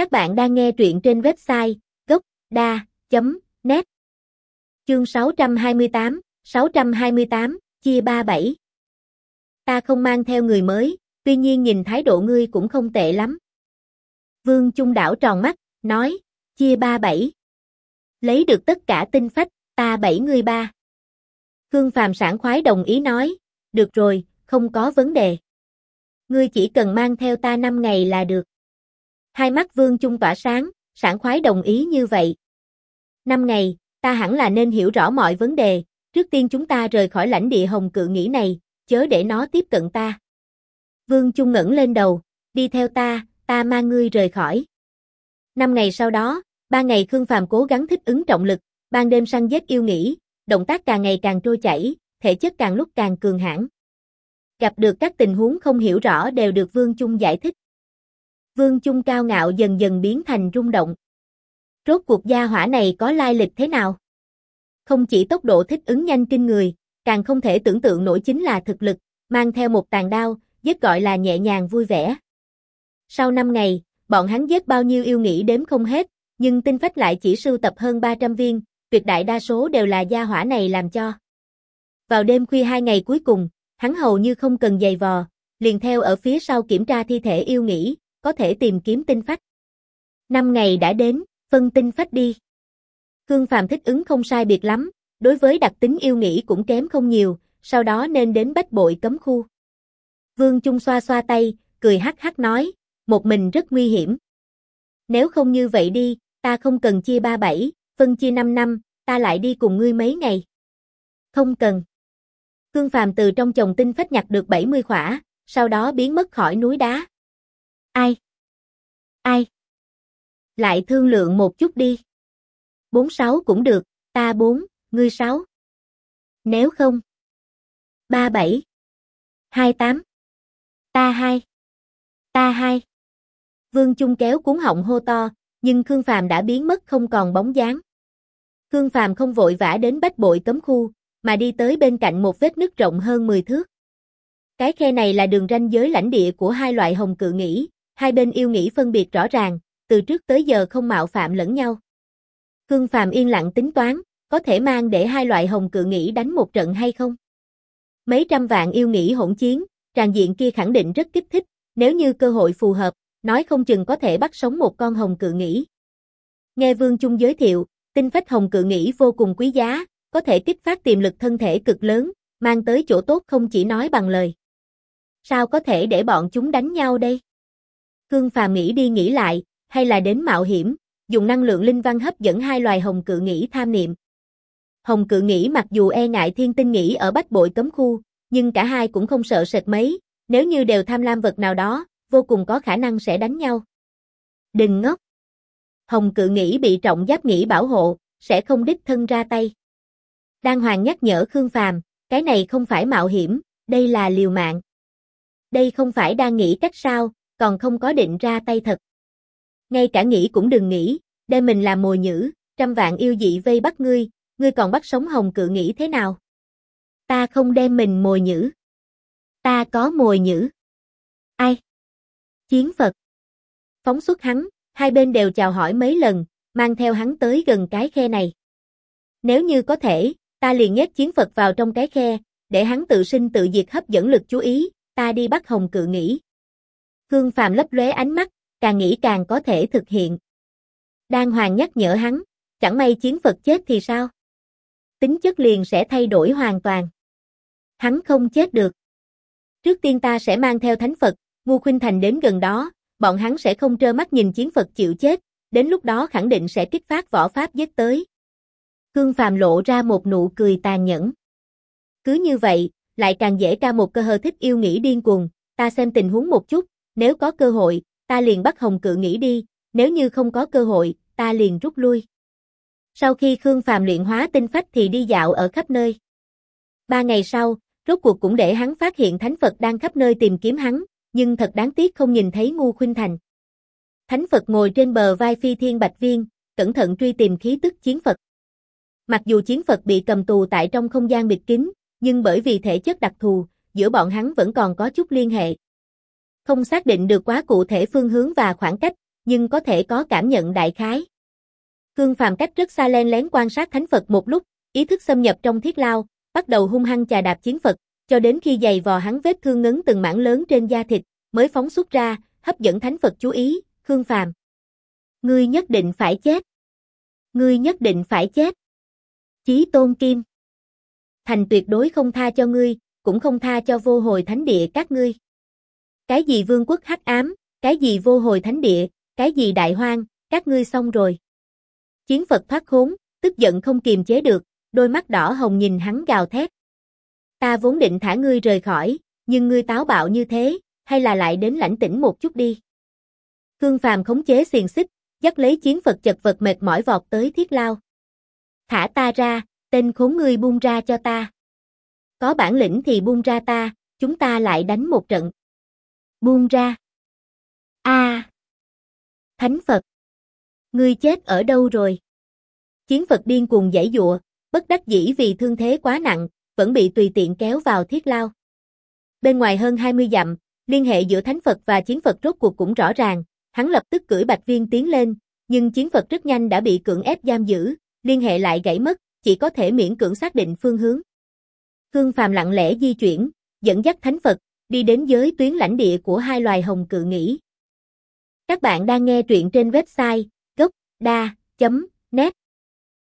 Các bạn đang nghe truyện trên website gốc.da.net Chương 628, 628, chia 37 Ta không mang theo người mới, tuy nhiên nhìn thái độ ngươi cũng không tệ lắm. Vương Trung đảo tròn mắt, nói, chia 37. Lấy được tất cả tinh phách, ta bảy người ba. Khương Phàm sảng khoái đồng ý nói, được rồi, không có vấn đề. Ngươi chỉ cần mang theo ta 5 ngày là được. Hai mắt Vương Trung tỏa sáng, sảng khoái đồng ý như vậy. Năm ngày, ta hẳn là nên hiểu rõ mọi vấn đề, trước tiên chúng ta rời khỏi lãnh địa hồng cự nghĩ này, chớ để nó tiếp cận ta. Vương Trung ngẩng lên đầu, đi theo ta, ta mang ngươi rời khỏi. Năm ngày sau đó, ba ngày Khương Phàm cố gắng thích ứng trọng lực, ban đêm săn giết yêu nghĩ, động tác càng ngày càng trôi chảy, thể chất càng lúc càng cường hãn. Gặp được các tình huống không hiểu rõ đều được Vương Trung giải thích. Vương Trung cao ngạo dần dần biến thành rung động. Rốt cuộc gia hỏa này có lai lịch thế nào? Không chỉ tốc độ thích ứng nhanh kinh người, càng không thể tưởng tượng nổi chính là thực lực, mang theo một tàn đao, giết gọi là nhẹ nhàng vui vẻ. Sau 5 ngày, bọn hắn giết bao nhiêu yêu nghĩ đếm không hết, nhưng tinh phách lại chỉ sưu tập hơn 300 viên, tuyệt đại đa số đều là gia hỏa này làm cho. Vào đêm khuya hai ngày cuối cùng, hắn hầu như không cần giày vò, liền theo ở phía sau kiểm tra thi thể yêu nghĩ, có thể tìm kiếm tinh phách. Năm ngày đã đến, phân tinh phách đi. Khương Phàm thích ứng không sai biệt lắm, đối với đặc tính yêu nghĩ cũng kém không nhiều, sau đó nên đến bách bội cấm khu. Vương Trung xoa xoa tay, cười hắc hắc nói, một mình rất nguy hiểm. Nếu không như vậy đi, ta không cần chia ba bảy, phân chia 5 năm, ta lại đi cùng ngươi mấy ngày. Không cần. Khương Phàm từ trong chồng tinh phách nhặt được 70 khỏa, sau đó biến mất khỏi núi đá. Ai? Ai? Lại thương lượng một chút đi. 46 cũng được, ta 4, ngươi 6. Nếu không. 37. 28. Ta 2. Ta 2. Vương Trung kéo cuốn họng hô to, nhưng Khương Phàm đã biến mất không còn bóng dáng. Khương Phàm không vội vã đến bách bội cấm khu, mà đi tới bên cạnh một vết nứt rộng hơn 10 thước. Cái khe này là đường ranh giới lãnh địa của hai loại hồng cự nghĩ, hai bên yêu nghĩ phân biệt rõ ràng, từ trước tới giờ không mạo phạm lẫn nhau. Khương Phàm yên lặng tính toán, có thể mang để hai loại hồng cự nghĩ đánh một trận hay không? Mấy trăm vạn yêu nghĩ hỗn chiến, tràn diện kia khẳng định rất kích thích, nếu như cơ hội phù hợp, nói không chừng có thể bắt sống một con hồng cự nghĩ. Nghe Vương Trung giới thiệu, tinh phách hồng cự nghĩ vô cùng quý giá, có thể kích phát tiềm lực thân thể cực lớn, mang tới chỗ tốt không chỉ nói bằng lời. Sao có thể để bọn chúng đánh nhau đây? Khương Phàm nghĩ đi nghĩ lại, hay là đến mạo hiểm, dùng năng lượng linh văn hấp dẫn hai loài hồng cự nghĩ tham niệm. Hồng cự nghĩ mặc dù e ngại thiên tinh nghĩ ở bách bội cấm khu, nhưng cả hai cũng không sợ sệt mấy, nếu như đều tham lam vật nào đó, vô cùng có khả năng sẽ đánh nhau. Đừng ngốc. Hồng cự nghĩ bị trọng giáp nghĩ bảo hộ, sẽ không đích thân ra tay. Đan Hoàng nhắc nhở Khương Phàm, cái này không phải mạo hiểm, đây là liều mạng. Đây không phải đang nghĩ cách sao, còn không có định ra tay thật. Ngay cả nghĩ cũng đừng nghĩ, đem mình làm mồi nhữ, trăm vạn yêu dị vây bắt ngươi, ngươi còn bắt sống hồng cự nghĩ thế nào? Ta không đem mình mồi nhữ. Ta có mồi nhữ. Ai? Chiến Phật. Phóng xuất hắn, hai bên đều chào hỏi mấy lần, mang theo hắn tới gần cái khe này. Nếu như có thể, ta liền nhét chiến Phật vào trong cái khe, để hắn tự sinh tự diệt hấp dẫn lực chú ý, ta đi bắt hồng cự nghĩ. Khương Phàm lấp lóe ánh mắt, càng nghĩ càng có thể thực hiện. Đan Hoàng nhắc nhở hắn, chẳng may chiến Phật chết thì sao? Tính chất liền sẽ thay đổi hoàn toàn. Hắn không chết được. Trước tiên ta sẽ mang theo thánh Phật, Ngu Khuynh Thành đến gần đó, bọn hắn sẽ không trơ mắt nhìn chiến Phật chịu chết, đến lúc đó khẳng định sẽ kích phát võ pháp giết tới. Khương Phàm lộ ra một nụ cười tàn nhẫn. Cứ như vậy, lại càng dễ ca một cơ hờ thích yêu nghĩ điên cuồng, ta xem tình huống một chút, nếu có cơ hội, ta liền bắt Hồng Cự nghỉ đi, nếu như không có cơ hội, ta liền rút lui. Sau khi Khương Phàm luyện hóa tinh phách thì đi dạo ở khắp nơi. Ba ngày sau, rốt cuộc cũng để hắn phát hiện Thánh Phật đang khắp nơi tìm kiếm hắn, nhưng thật đáng tiếc không nhìn thấy Ngu Khuynh Thành. Thánh Phật ngồi trên bờ vai phi thiên bạch viên, cẩn thận truy tìm khí tức chiến Phật. Mặc dù chiến Phật bị cầm tù tại trong không gian biệt kín, nhưng bởi vì thể chất đặc thù, giữa bọn hắn vẫn còn có chút liên hệ. Không xác định được quá cụ thể phương hướng và khoảng cách, nhưng có thể có cảm nhận đại khái. Khương Phàm cách rất xa len lén quan sát thánh Phật một lúc, ý thức xâm nhập trong thiết lao, bắt đầu hung hăng chà đạp chiến Phật, cho đến khi giày vò hắn vết thương ngấn từng mảng lớn trên da thịt, mới phóng xuất ra, hấp dẫn thánh Phật chú ý, Khương Phàm. Ngươi nhất định phải chết. Ngươi nhất định phải chết. Chí tôn kim. Thành tuyệt đối không tha cho ngươi, cũng không tha cho vô hồi thánh địa các ngươi. Cái gì vương quốc hắc ám, cái gì vô hồi thánh địa, cái gì đại hoang, các ngươi xong rồi. Chiến Phật thoát khốn, tức giận không kiềm chế được, đôi mắt đỏ hồng nhìn hắn gào thét. Ta vốn định thả ngươi rời khỏi, nhưng ngươi táo bạo như thế, hay là lại đến lãnh tĩnh một chút đi. Khương Phàm khống chế xiềng xích, dắt lấy chiến Phật chật vật mệt mỏi vọt tới thiết lao. Thả ta ra, tên khốn ngươi buông ra cho ta. Có bản lĩnh thì buông ra ta, chúng ta lại đánh một trận. Buông ra. A. Thánh Phật. Ngươi chết ở đâu rồi? Chiến Phật điên cuồng giãy dụa, bất đắc dĩ vì thương thế quá nặng, vẫn bị tùy tiện kéo vào thiết lao. Bên ngoài hơn 20 dặm, liên hệ giữa Thánh Phật và Chiến Phật rốt cuộc cũng rõ ràng, hắn lập tức cưỡi Bạch Viên tiến lên, nhưng Chiến Phật rất nhanh đã bị cưỡng ép giam giữ, liên hệ lại gãy mất, chỉ có thể miễn cưỡng xác định phương hướng. Khương Phàm lặng lẽ di chuyển, dẫn dắt Thánh Phật, đi đến giới tuyến lãnh địa của hai loài hồng cự nghỉ. Các bạn đang nghe truyện trên website gocda.net